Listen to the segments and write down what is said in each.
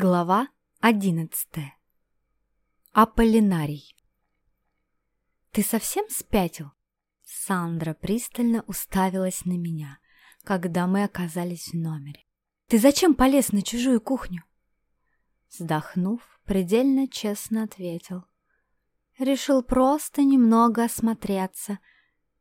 Глава одиннадцатая. Аполлинарий. «Ты совсем спятил?» Сандра пристально уставилась на меня, когда мы оказались в номере. «Ты зачем полез на чужую кухню?» Вздохнув, предельно честно ответил. «Решил просто немного осмотреться.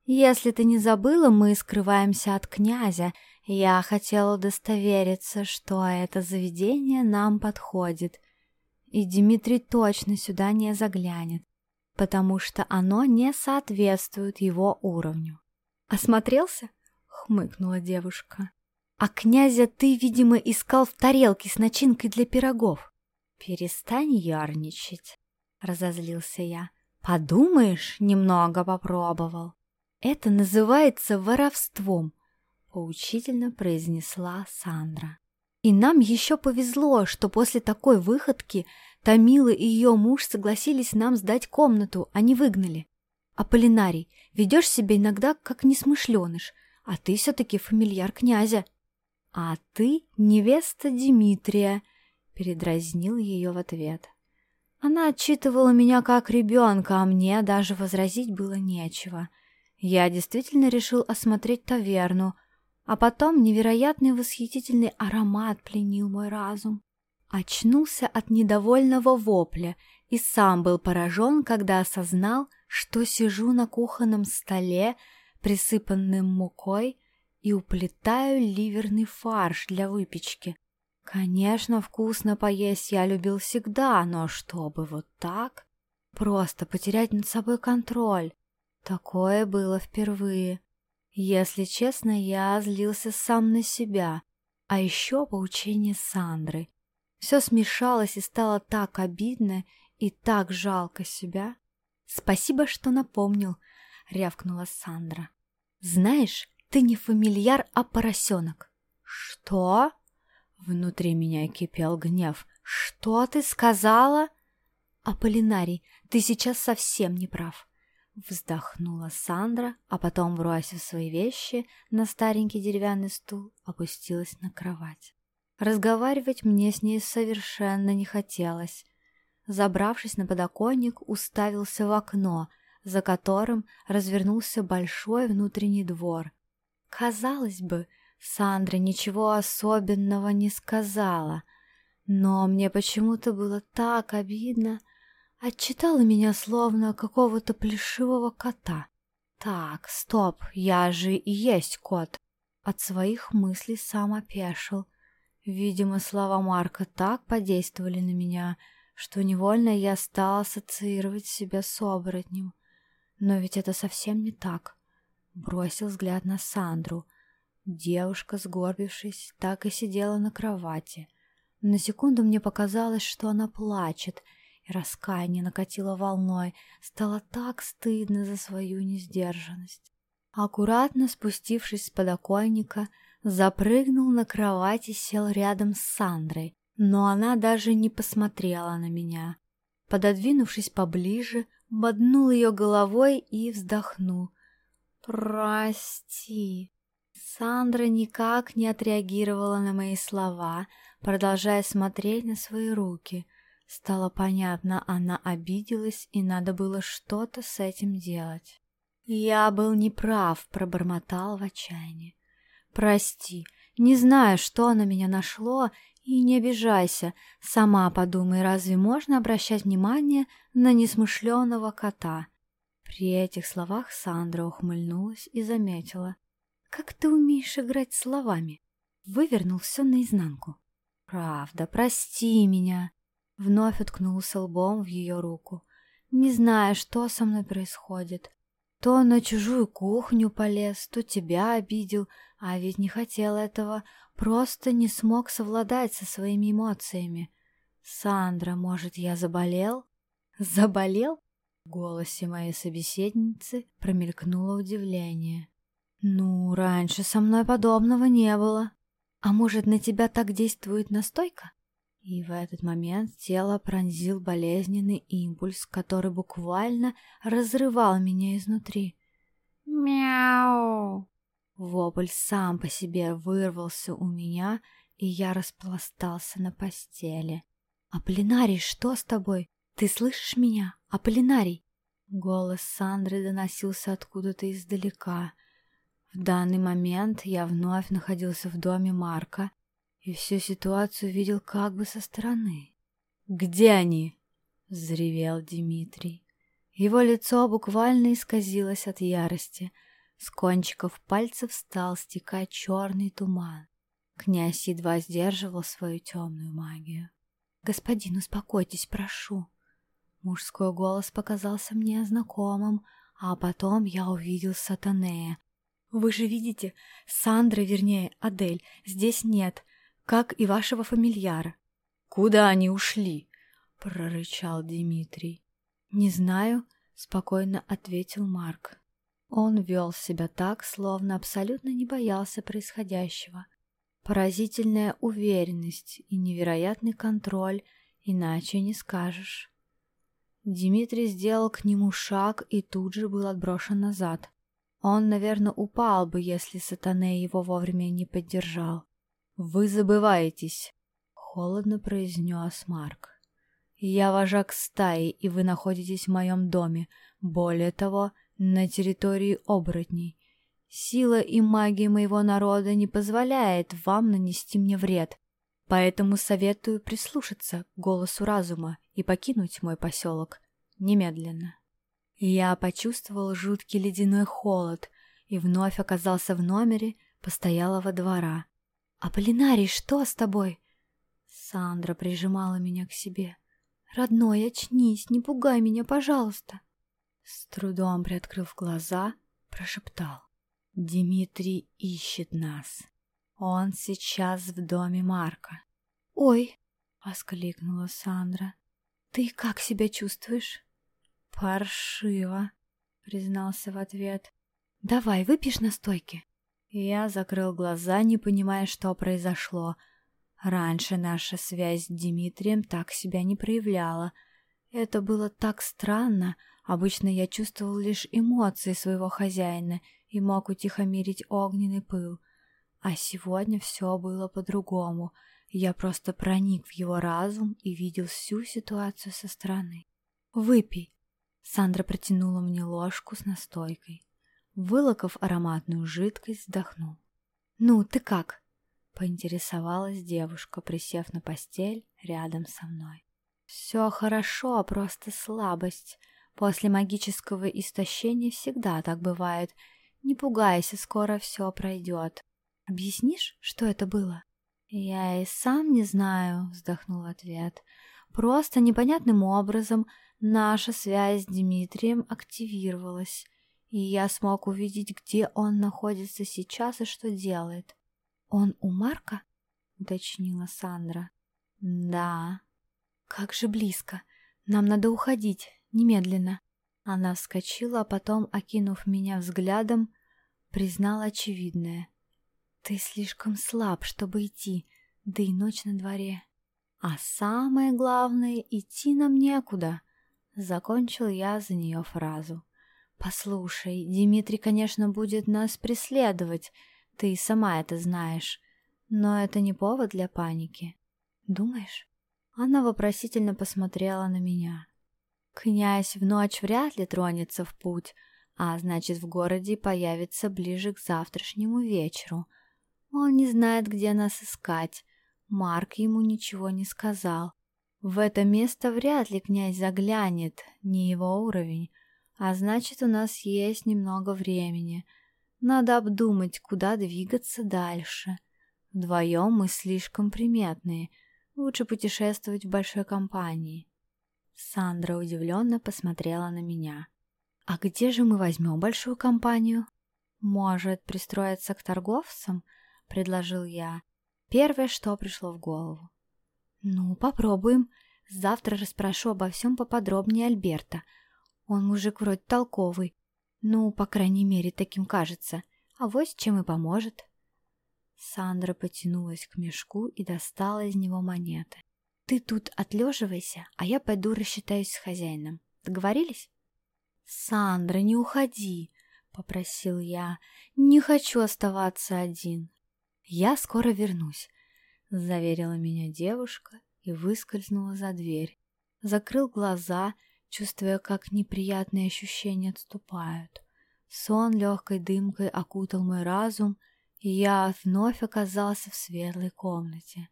Если ты не забыла, мы скрываемся от князя, я хотела удостовериться, что это заведение нам подходит, и Дмитрий точно сюда не заглянет, потому что оно не соответствует его уровню. «Осмотрелся?» — хмыкнула девушка. «А князя ты, видимо, искал в тарелке с начинкой для пирогов». «Перестань ярничать», — разозлился я. «Подумаешь, немного попробовал. Это называется воровством поучительно произнесла Сандра. И нам еще повезло, что после такой выходки Томила и ее муж согласились нам сдать комнату, а не выгнали. Аполлинарий, ведешь себя иногда как несмышленыш, а ты все-таки фамильяр князя. А ты невеста Дмитрия, передразнил ее в ответ. Она отчитывала меня как ребенка, а мне даже возразить было нечего. Я действительно решил осмотреть таверну — а потом невероятный восхитительный аромат пленил мой разум. Очнулся от недовольного вопля и сам был поражен, когда осознал, что сижу на кухонном столе, присыпанным мукой, и уплетаю ливерный фарш для выпечки. Конечно, вкусно поесть я любил всегда, но чтобы вот так, просто потерять над собой контроль, такое было впервые. Если честно, я злился сам на себя, а еще поучение Сандры. Все смешалось и стало так обидно и так жалко себя. «Спасибо, что напомнил», — рявкнула Сандра. «Знаешь, ты не фамильяр, а поросенок». «Что?» Внутри меня кипел гнев. «Что ты сказала?» «Аполлинарий, ты сейчас совсем не прав. Вздохнула Сандра, а потом, бросив свои вещи на старенький деревянный стул, опустилась на кровать. Разговаривать мне с ней совершенно не хотелось. Забравшись на подоконник, уставился в окно, за которым развернулся большой внутренний двор. Казалось бы, Сандра ничего особенного не сказала, но мне почему-то было так обидно, Отчитала меня словно какого-то плешивого кота. Так, стоп, я же и есть кот. От своих мыслей сам опешил. Видимо, слова Марка так подействовали на меня, что невольно я стал ассоциировать себя с оборотнем. Но ведь это совсем не так. Бросил взгляд на Сандру. Девушка, сгорбившись, так и сидела на кровати. На секунду мне показалось, что она плачет — раскаяние накатило волной. Стало так стыдно за свою несдержанность. Аккуратно спустившись с подоконника, запрыгнул на кровать и сел рядом с Сандрой, но она даже не посмотрела на меня. Пододвинувшись поближе, боднул ее головой и вздохнул. «Прости». Сандра никак не отреагировала на мои слова, продолжая смотреть на свои руки — Стало понятно, она обиделась, и надо было что-то с этим делать. «Я был неправ», — пробормотал в отчаянии. «Прости, не знаю, что на меня нашло, и не обижайся. Сама подумай, разве можно обращать внимание на несмышленого кота?» При этих словах Сандра ухмыльнулась и заметила. «Как ты умеешь играть словами?» Вывернул все наизнанку. «Правда, прости меня», Вновь уткнулся лбом в ее руку, не зная, что со мной происходит. То на чужую кухню полез, то тебя обидел, а ведь не хотел этого, просто не смог совладать со своими эмоциями. «Сандра, может, я заболел?» «Заболел?» В голосе моей собеседницы промелькнуло удивление. «Ну, раньше со мной подобного не было. А может, на тебя так действует настойка?» И в этот момент тело пронзил болезненный импульс, который буквально разрывал меня изнутри. «Мяу!» Вопль сам по себе вырвался у меня, и я распластался на постели. «Аполлинарий, что с тобой? Ты слышишь меня? Аполлинарий!» Голос Сандры доносился откуда-то издалека. В данный момент я вновь находился в доме Марка и всю ситуацию видел как бы со стороны. «Где они?» — взревел Дмитрий. Его лицо буквально исказилось от ярости. С кончиков пальцев стал стекать черный туман. Князь едва сдерживал свою темную магию. «Господин, успокойтесь, прошу!» Мужской голос показался мне знакомым, а потом я увидел Сатанея. «Вы же видите, Сандра, вернее, Адель, здесь нет, как и вашего фамильяра». «Куда они ушли?» — прорычал Дмитрий. «Не знаю», — спокойно ответил Марк. Он вел себя так, словно абсолютно не боялся происходящего. Поразительная уверенность и невероятный контроль, иначе не скажешь. Дмитрий сделал к нему шаг и тут же был отброшен назад. Он, наверное, упал бы, если Сатане его вовремя не поддержал. «Вы забываетесь», — холодно произнес Марк. «Я вожак стаи, и вы находитесь в моем доме. Более того, на территории оборотней. Сила и магия моего народа не позволяет вам нанести мне вред. Поэтому советую прислушаться к голосу разума и покинуть мой поселок немедленно. Я почувствовал жуткий ледяной холод и вновь оказался в номере постоялого двора. «Аполлинарий, что с тобой?» Сандра прижимала меня к себе. «Родной, очнись, не пугай меня, пожалуйста!» С трудом приоткрыв глаза, прошептал. «Дмитрий ищет нас. Он сейчас в доме Марка». «Ой!» — воскликнула Сандра. «Ты как себя чувствуешь?» «Паршиво», — признался в ответ. «Давай, выпьешь настойки?» Я закрыл глаза, не понимая, что произошло. Раньше наша связь с Дмитрием так себя не проявляла. Это было так странно. Обычно я чувствовал лишь эмоции своего хозяина и мог утихомирить огненный пыл. А сегодня все было по-другому. Я просто проник в его разум и видел всю ситуацию со стороны. «Выпей», Сандра протянула мне ложку с настойкой. Вылоков ароматную жидкость, вздохнул. «Ну, ты как?» — поинтересовалась девушка, присев на постель рядом со мной. «Все хорошо, просто слабость. После магического истощения всегда так бывает. Не пугайся, скоро все пройдет. Объяснишь, что это было?» «Я и сам не знаю», — вздохнул ответ. «Просто непонятным образом наша связь с Дмитрием активировалась, и я смог увидеть, где он находится сейчас и что делает. «Он у Марка?» — уточнила Сандра. «Да». «Как же близко. Нам надо уходить, немедленно». Она вскочила, а потом, окинув меня взглядом, признала очевидное. «Ты слишком слаб, чтобы идти, да и ночь на дворе. А самое главное, идти нам некуда». Закончил я за нее фразу. «Послушай, Дмитрий, конечно, будет нас преследовать, ты сама это знаешь, но это не повод для паники. Думаешь?» Она вопросительно посмотрела на меня. «Князь в ночь вряд ли тронется в путь, а значит, в городе появится ближе к завтрашнему вечеру. Он не знает, где нас искать. Марк ему ничего не сказал. В это место вряд ли князь заглянет, не его уровень, а значит, у нас есть немного времени. Надо обдумать, куда двигаться дальше. Вдвоем мы слишком приметные, лучше путешествовать в большой компании. Сандра удивленно посмотрела на меня. «А где же мы возьмем большую компанию?» «Может, пристроиться к торговцам?» — предложил я. Первое, что пришло в голову. «Ну, попробуем. Завтра расспрошу обо всем поподробнее Альберта. Он мужик вроде толковый. Ну, по крайней мере, таким кажется. А вот чем и поможет». Сандра потянулась к мешку и достала из него монеты. «Ты тут отлеживайся, а я пойду рассчитаюсь с хозяином. Договорились?» «Сандра, не уходи!» — попросил я. «Не хочу оставаться один». «Я скоро вернусь», — заверила меня девушка и выскользнула за дверь. Закрыл глаза, чувствуя, как неприятные ощущения отступают. Сон легкой дымкой окутал мой разум, и я вновь оказался в светлой комнате.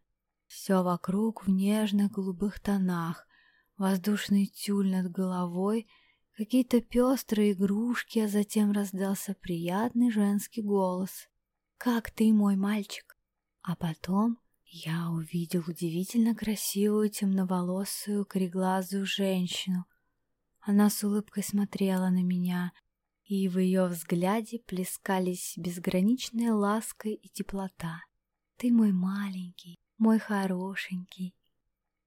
Все вокруг в нежных голубых тонах, воздушный тюль над головой, какие-то пестрые игрушки, а затем раздался приятный женский голос. «Как ты, мой мальчик?» А потом я увидел удивительно красивую темноволосую кореглазую женщину. Она с улыбкой смотрела на меня, и в ее взгляде плескались безграничная ласка и теплота. «Ты мой маленький, мой хорошенький».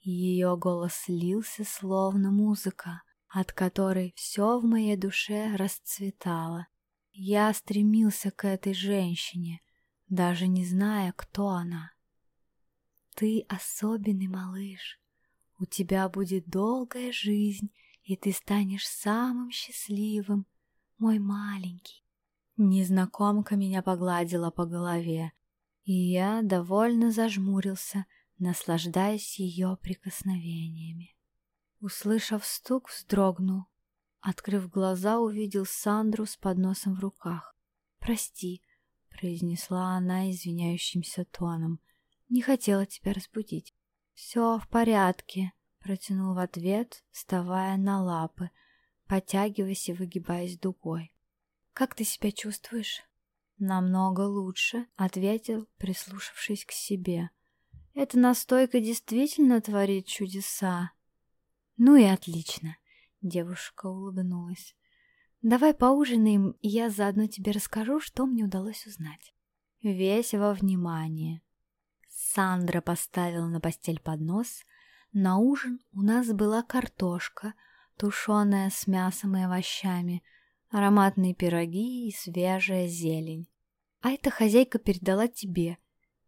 Ее голос слился, словно музыка, от которой все в моей душе расцветало. Я стремился к этой женщине, даже не зная, кто она. «Ты особенный малыш, у тебя будет долгая жизнь, и ты станешь самым счастливым, мой маленький. Незнакомка меня погладила по голове, и я довольно зажмурился, наслаждаясь ее прикосновениями. Услышав стук, вздрогнул. Открыв глаза, увидел Сандру с подносом в руках. «Прости», — произнесла она извиняющимся тоном, — «не хотела тебя разбудить». «Все в порядке», — протянул в ответ, вставая на лапы, — потягиваясь и выгибаясь дугой. «Как ты себя чувствуешь?» «Намного лучше», — ответил, прислушавшись к себе. «Эта настойка действительно творит чудеса». «Ну и отлично», — девушка улыбнулась. «Давай поужинаем, и я заодно тебе расскажу, что мне удалось узнать». Весь во внимание. Сандра поставила на постель поднос. На ужин у нас была картошка — тушеная с мясом и овощами, ароматные пироги и свежая зелень. А эта хозяйка передала тебе.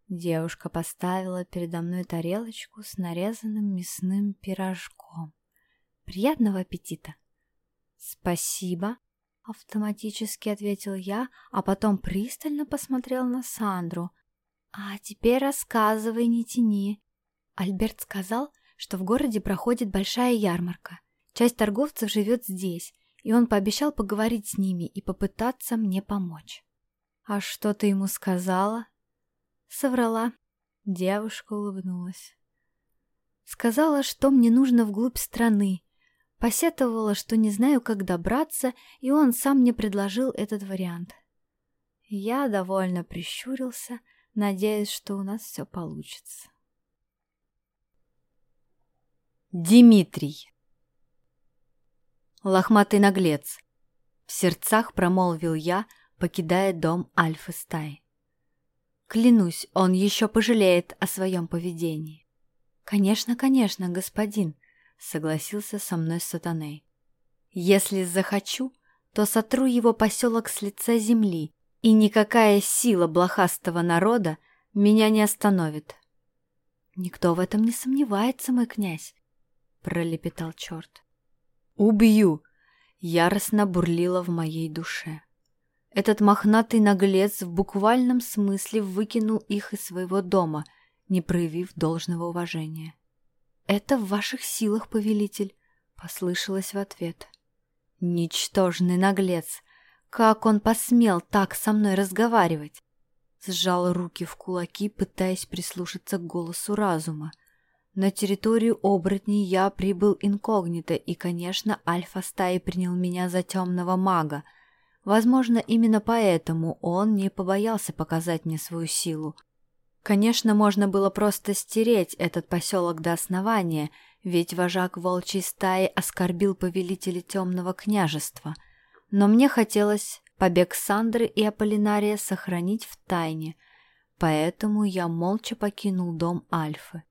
Девушка поставила передо мной тарелочку с нарезанным мясным пирожком. Приятного аппетита! Спасибо, автоматически ответил я, а потом пристально посмотрел на Сандру. А теперь рассказывай, не тяни. Альберт сказал, что в городе проходит большая ярмарка — Часть торговцев живет здесь, и он пообещал поговорить с ними и попытаться мне помочь. «А что ты ему сказала?» Соврала. Девушка улыбнулась. Сказала, что мне нужно вглубь страны. Посетовала, что не знаю, как добраться, и он сам мне предложил этот вариант. Я довольно прищурился, надеясь, что у нас все получится. Дмитрий лохматый наглец!» В сердцах промолвил я, покидая дом альфы стаи. Клянусь, он еще пожалеет о своем поведении. «Конечно, конечно, господин», — согласился со мной сатаней. «Если захочу, то сотру его поселок с лица земли, и никакая сила блохастого народа меня не остановит». «Никто в этом не сомневается, мой князь», — пролепетал черт. «Убью!» — яростно бурлило в моей душе. Этот мохнатый наглец в буквальном смысле выкинул их из своего дома, не проявив должного уважения. «Это в ваших силах, повелитель», — послышалось в ответ. «Ничтожный наглец! Как он посмел так со мной разговаривать?» Сжал руки в кулаки, пытаясь прислушаться к голосу разума. На территорию оборотней я прибыл инкогнито, и, конечно, альфа-стаи принял меня за темного мага. Возможно, именно поэтому он не побоялся показать мне свою силу. Конечно, можно было просто стереть этот поселок до основания, ведь вожак волчьей стаи оскорбил повелителя темного княжества. Но мне хотелось побег Сандры и Аполлинария сохранить в тайне, поэтому я молча покинул дом Альфы.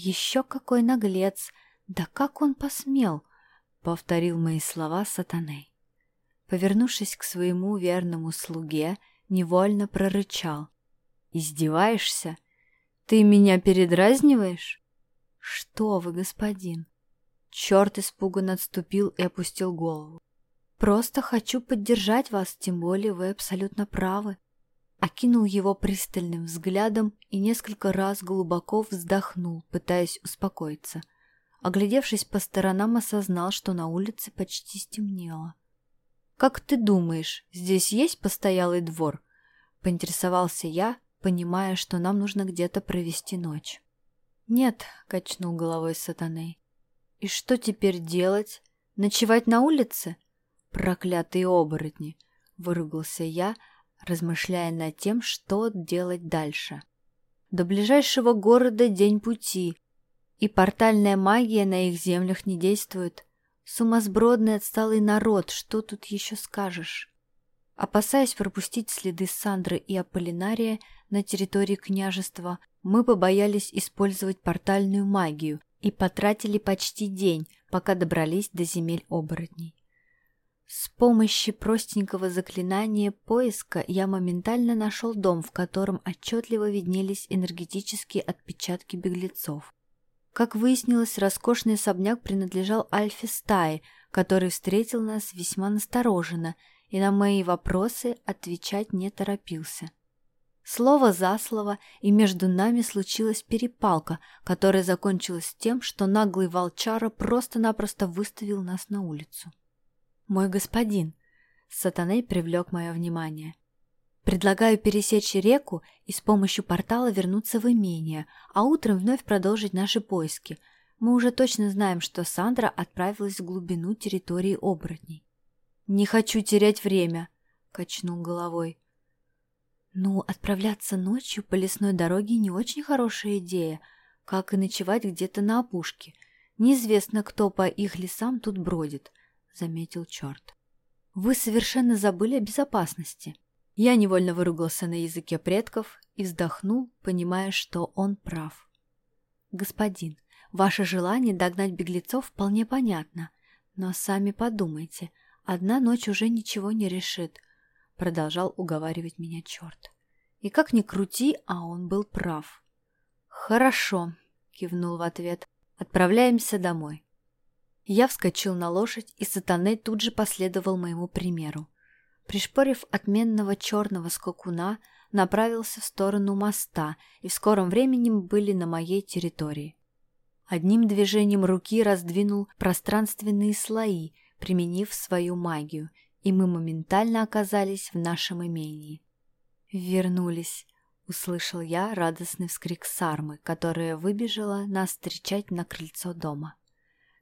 «Еще какой наглец! Да как он посмел!» — повторил мои слова сатаней. Повернувшись к своему верному слуге, невольно прорычал. «Издеваешься? Ты меня передразниваешь?» «Что вы, господин!» Черт испуганно отступил и опустил голову. Просто хочу поддержать вас, тем более вы абсолютно правы. Окинул его пристальным взглядом и несколько раз глубоко вздохнул, пытаясь успокоиться. Оглядевшись по сторонам, осознал, что на улице почти стемнело. «Как ты думаешь, здесь есть постоялый двор?» — поинтересовался я, понимая, что нам нужно где-то провести ночь. «Нет», — качнул головой сатаней. «И что теперь делать? Ночевать на улице?» «Проклятые оборотни!» — выругался я, размышляя над тем, что делать дальше. «До ближайшего города день пути, и портальная магия на их землях не действует. Сумасбродный отсталый народ, что тут еще скажешь? Опасаясь пропустить следы Сандры и Аполлинария на территории княжества, мы побоялись использовать портальную магию и потратили почти день, пока добрались до земель оборотней. С помощью простенького заклинания поиска я моментально нашел дом, в котором отчетливо виднелись энергетические отпечатки беглецов. Как выяснилось, роскошный особняк принадлежал Альфе стаи, который встретил нас весьма настороженно и на мои вопросы отвечать не торопился. Слово за слово, и между нами случилась перепалка, которая закончилась тем, что наглый волчара просто-напросто выставил нас на улицу. «Мой господин!» — сатаней привлек мое внимание. Предлагаю пересечь реку и с помощью портала вернуться в имение, а утром вновь продолжить наши поиски. Мы уже точно знаем, что Сандра отправилась в глубину территории оборотней. «Не хочу терять время», — качнул головой. «Ну, отправляться ночью по лесной дороге не очень хорошая идея, как и ночевать где-то на опушке. Неизвестно, кто по их лесам тут бродит», — заметил черт. «Вы совершенно забыли о безопасности». Я невольно выругался на языке предков и вздохнул, понимая, что он прав. «Господин, ваше желание догнать беглецов вполне понятно, но сами подумайте, одна ночь уже ничего не решит», — продолжал уговаривать меня черт. И как ни крути, а он был прав. «Хорошо», — кивнул в ответ, — «отправляемся домой». Я вскочил на лошадь, и сатаны тут же последовал моему примеру. Пришпорив отменного черного скакуна, направился в сторону моста, и в скором времени мы были на моей территории. Одним движением руки раздвинул пространственные слои, применив свою магию, и мы моментально оказались в нашем имении. «Вернулись!» — услышал я радостный вскрик Сармы, которая выбежала нас встречать на крыльцо дома.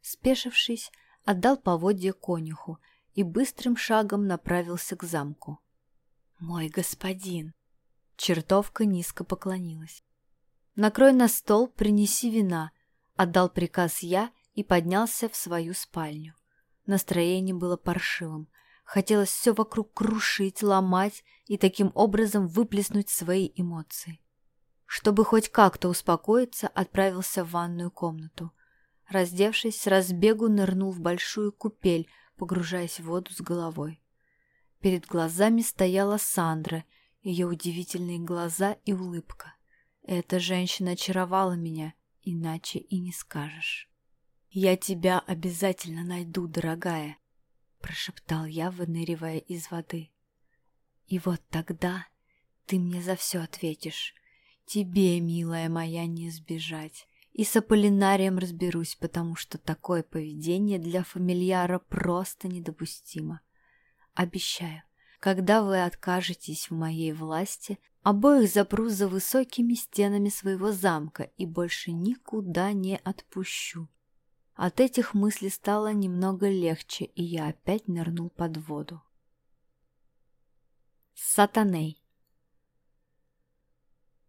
Спешившись, отдал поводье конюху — и быстрым шагом направился к замку. «Мой господин!» Чертовка низко поклонилась. «Накрой на стол, принеси вина», — отдал приказ я и поднялся в свою спальню. Настроение было паршивым. Хотелось все вокруг крушить, ломать и таким образом выплеснуть свои эмоции. Чтобы хоть как-то успокоиться, отправился в ванную комнату. Раздевшись, с разбегу нырнул в большую купель, погружаясь в воду с головой. Перед глазами стояла Сандра, ее удивительные глаза и улыбка. Эта женщина очаровала меня, иначе и не скажешь. «Я тебя обязательно найду, дорогая», — прошептал я, выныривая из воды. «И вот тогда ты мне за все ответишь. Тебе, милая моя, не сбежать. И с Аполлинарием разберусь, потому что такое поведение для фамильяра просто недопустимо. Обещаю, когда вы откажетесь в моей власти, обоих запру за высокими стенами своего замка и больше никуда не отпущу. От этих мыслей стало немного легче, и я опять нырнул под воду. Сатаней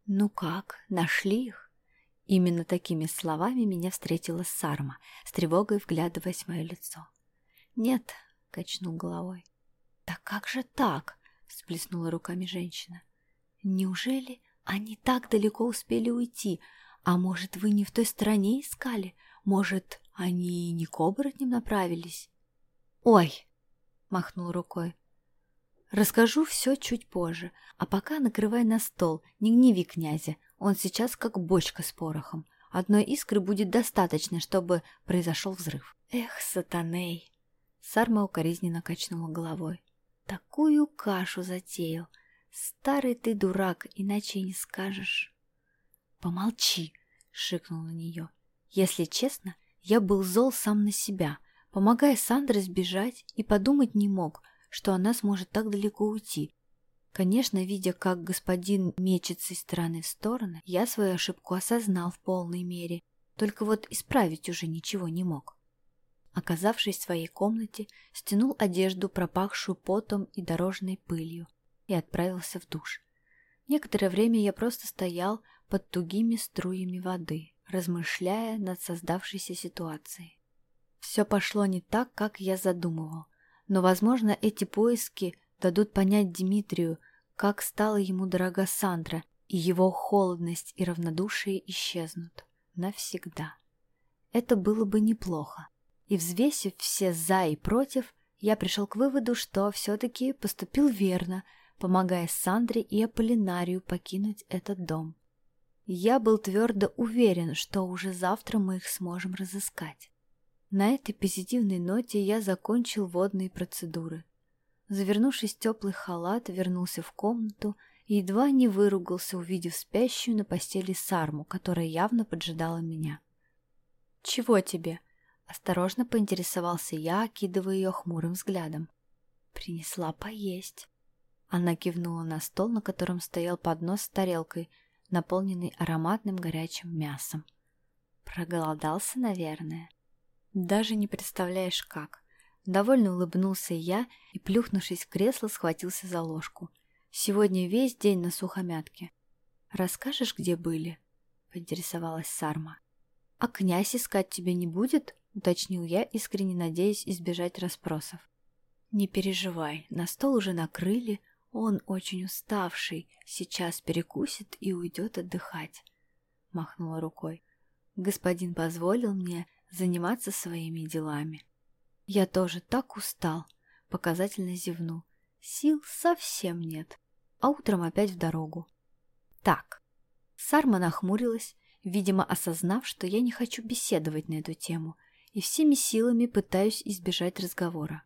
«Ну как, нашли их?» Именно такими словами меня встретила Сарма, с тревогой вглядываясь в мое лицо. «Нет», — качнул головой. «Да как же так?» — всплеснула руками женщина. «Неужели они так далеко успели уйти? А может, вы не в той стороне искали? Может, они не к оборотням направились?» «Ой!» — махнул рукой. «Расскажу все чуть позже, а пока накрывай на стол, не гневи князя, он сейчас как бочка с порохом. Одной искры будет достаточно, чтобы произошел взрыв. Эх, сатаней! Сарма укоризненно качнула головой. Такую кашу затеял. Старый ты дурак, иначе не скажешь. Помолчи, шикнул на нее. Если честно, я был зол сам на себя, помогая Сандре сбежать и подумать не мог, что она сможет так далеко уйти. Конечно, видя, как господин мечется из стороны в сторону, я свою ошибку осознал в полной мере, только вот исправить уже ничего не мог. Оказавшись в своей комнате, стянул одежду, пропахшую потом и дорожной пылью, и отправился в душ. Некоторое время я просто стоял под тугими струями воды, размышляя над создавшейся ситуацией. Все пошло не так, как я задумывал, но, возможно, эти поиски дадут понять Дмитрию, как стала ему дорога Сандра, и его холодность и равнодушие исчезнут навсегда. Это было бы неплохо. И взвесив все «за» и «против», я пришел к выводу, что все-таки поступил верно, помогая Сандре и Аполлинарию покинуть этот дом. Я был твердо уверен, что уже завтра мы их сможем разыскать. На этой позитивной ноте я закончил водные процедуры. Завернувшись в теплый халат, вернулся в комнату и едва не выругался, увидев спящую на постели Сарму, которая явно поджидала меня. «Чего тебе?» — осторожно поинтересовался я, окидывая ее хмурым взглядом. «Принесла поесть». Она кивнула на стол, на котором стоял поднос с тарелкой — наполненный ароматным горячим мясом. Проголодался, наверное. Даже не представляешь как. Довольно улыбнулся я и, плюхнувшись в кресло, схватился за ложку. Сегодня весь день на сухомятке. «Расскажешь, где были?» — поинтересовалась Сарма. «А князь искать тебя не будет?» — уточнил я, искренне надеясь избежать расспросов. «Не переживай, на стол уже накрыли, он очень уставший, сейчас перекусит и уйдет отдыхать. Махнула рукой. Господин позволил мне заниматься своими делами. Я тоже так устал, показательно зевнул. Сил совсем нет, а утром опять в дорогу. Так. Сарма нахмурилась, видимо, осознав, что я не хочу беседовать на эту тему, и всеми силами пытаюсь избежать разговора.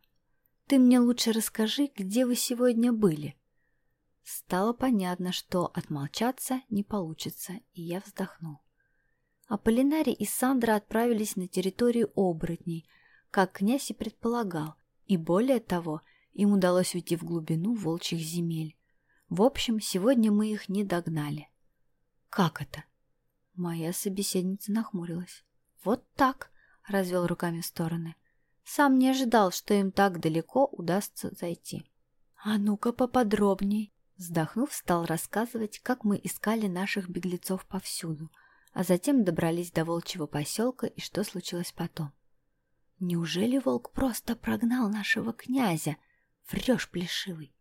Ты мне лучше расскажи, где вы сегодня были. Стало понятно, что отмолчаться не получится, и я вздохнул. Аполлинарий и Сандра отправились на территорию оборотней, как князь и предполагал, и более того, им удалось уйти в глубину волчьих земель. В общем, сегодня мы их не догнали. «Как это?» Моя собеседница нахмурилась. «Вот так», — развел руками в стороны. «Сам не ожидал, что им так далеко удастся зайти». «А ну-ка поподробней», Вздохнув, стал рассказывать, как мы искали наших беглецов повсюду, а затем добрались до волчьего поселка и что случилось потом. Неужели волк просто прогнал нашего князя? Врешь, плешивый.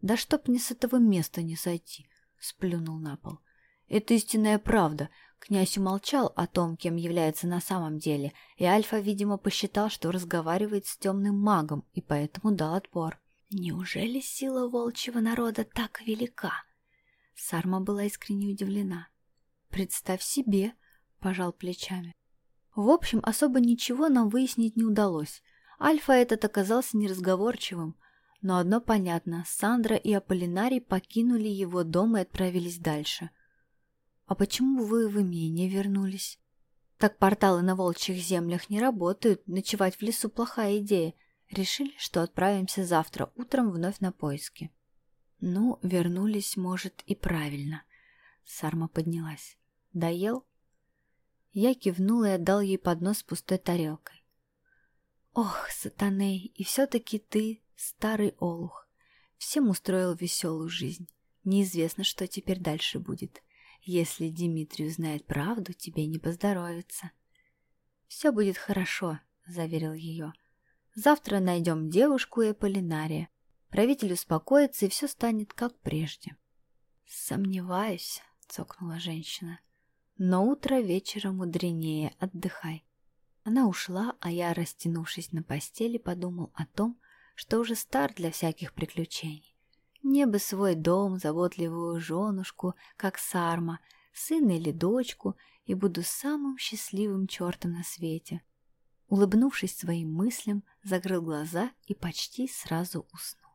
Да чтоб мне с этого места не сойти, сплюнул на пол. Это истинная правда. Князь умолчал о том, кем является на самом деле, и Альфа, видимо, посчитал, что разговаривает с темным магом, и поэтому дал отпор. Неужели сила волчьего народа так велика? Сарма была искренне удивлена. Представь себе, пожал плечами. В общем, особо ничего нам выяснить не удалось. Альфа этот оказался неразговорчивым, но одно понятно, Сандра и Аполлинарий покинули его дом и отправились дальше. «А почему вы в имение вернулись?» «Так порталы на волчьих землях не работают, ночевать в лесу плохая идея. Решили, что отправимся завтра утром вновь на поиски. Ну, вернулись, может, и правильно. Сарма поднялась. Доел? Я кивнул и отдал ей поднос с пустой тарелкой. Ох, сатаней, и все-таки ты старый олух. Всем устроил веселую жизнь. Неизвестно, что теперь дальше будет. Если Дмитрий узнает правду, тебе не поздоровится. «Все будет хорошо», — заверил ее. Завтра найдем девушку и Аполлинария. Правитель успокоится, и все станет как прежде. Сомневаюсь, цокнула женщина. Но утро вечера мудренее, отдыхай. Она ушла, а я, растянувшись на постели, подумал о том, что уже стар для всяких приключений. Мне бы свой дом, заботливую женушку, как Сарма, сына или дочку, и буду самым счастливым чертом на свете. Улыбнувшись своим мыслям, закрыл глаза и почти сразу уснул.